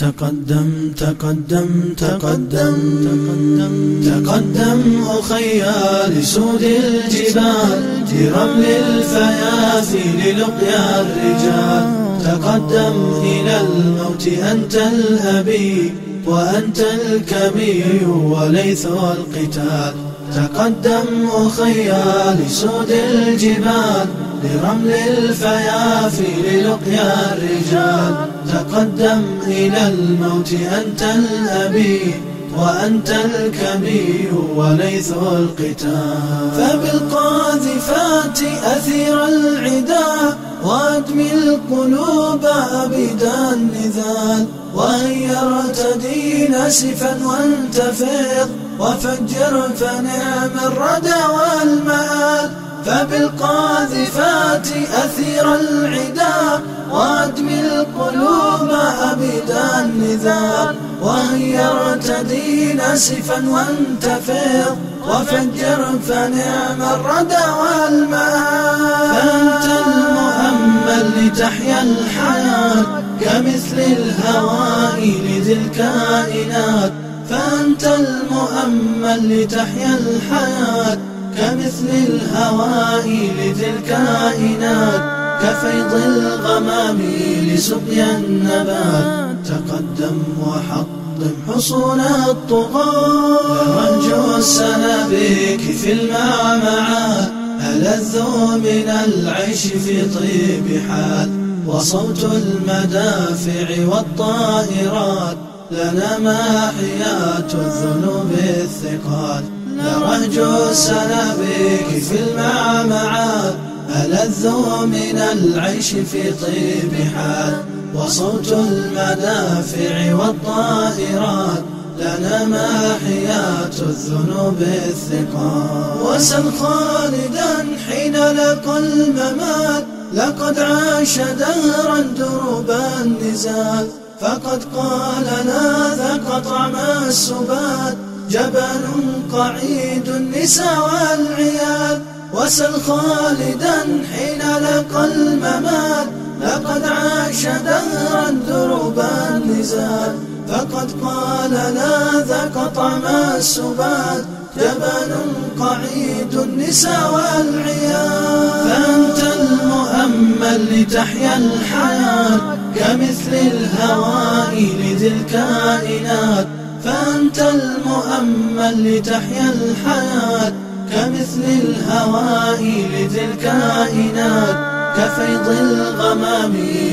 تقدم تقدم تقدم تقدم أخيا لسود الجبال لرمل الفيافي للقيا الرجال تقدم إلى الموت أنت الأبي وأنت الكبير وليث القتال. تقدم أخيا لسود الجبال لرمل الفيافي للقيا الرجال. تقدم إلى الموت أنت الأبي وأنت الكبير وليث القتال. فبالقاذفات أثير العدا وأدمي القلوب أبدا النذال وهيا ارتدي ناسفا وانتفض وفجر فنعم الردى والمآل. فبالقاذفات أثير العدا وأدمي القلوب أبدا النذال وهي ارتدي ناسفا وانتفض وفجر فنعم الردى والمآل فأنت المؤمل لتحيا الحياة كمثل الهواء لذي الكائنات. فأنت المؤمل لتحيا الحياة كمثل الهواء لذي الكائنات كفيض الغمام لسقيا النبات. تقدم وحطم حصون الطغاة. رنج السنابك في المعمعات. ألذ من العيش في طيب حال. وصوت المدافع والطائرات. لنا ماحيات الذنوب الثقال. لرهج السنابك في المعمعات. ألذ من العيش في طيب حال؟ وصوت المدافع والطائرات. لنا ماحيات الذنوب الثقال. وسل خالدا حين لقى الممات. لقد عاش دهرا دروب النزال. فقد قال لا ذاق طعم السبات. جبل قعيد النساء والعيال وسل خالدا حين لقى الممات. لقد عاش دهرا دروب النزال فقد قال لا ذاك طعم السبات. جبل قعيد النساء والعيال. فأنت المؤمل لتحيا الحياة كمثل الهواء لذي الكائنات. فأنت المؤمل لتحيا الحياة كمثل الهواء لذي الكائنات كفيض الغمام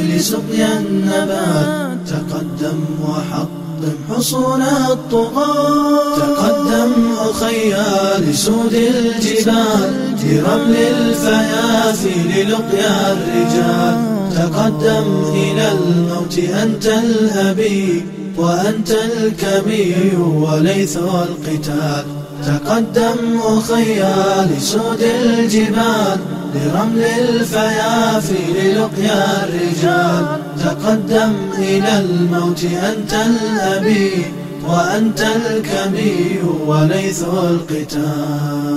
لسقيا النبات. تقدم وحطم حصون الطغاة. تقدم أخيا لسود الجبال لرمل الفيافي للقيا الرجال. تقدم إلى الموت أنت الأبي وأنت الكبير وليث القتال. تقدم أخيا لسود الجبال لرمل الفيافي للقيا الرجال. تقدم إلى الموت أنت الأبي وأنت الكبير وليث القتال.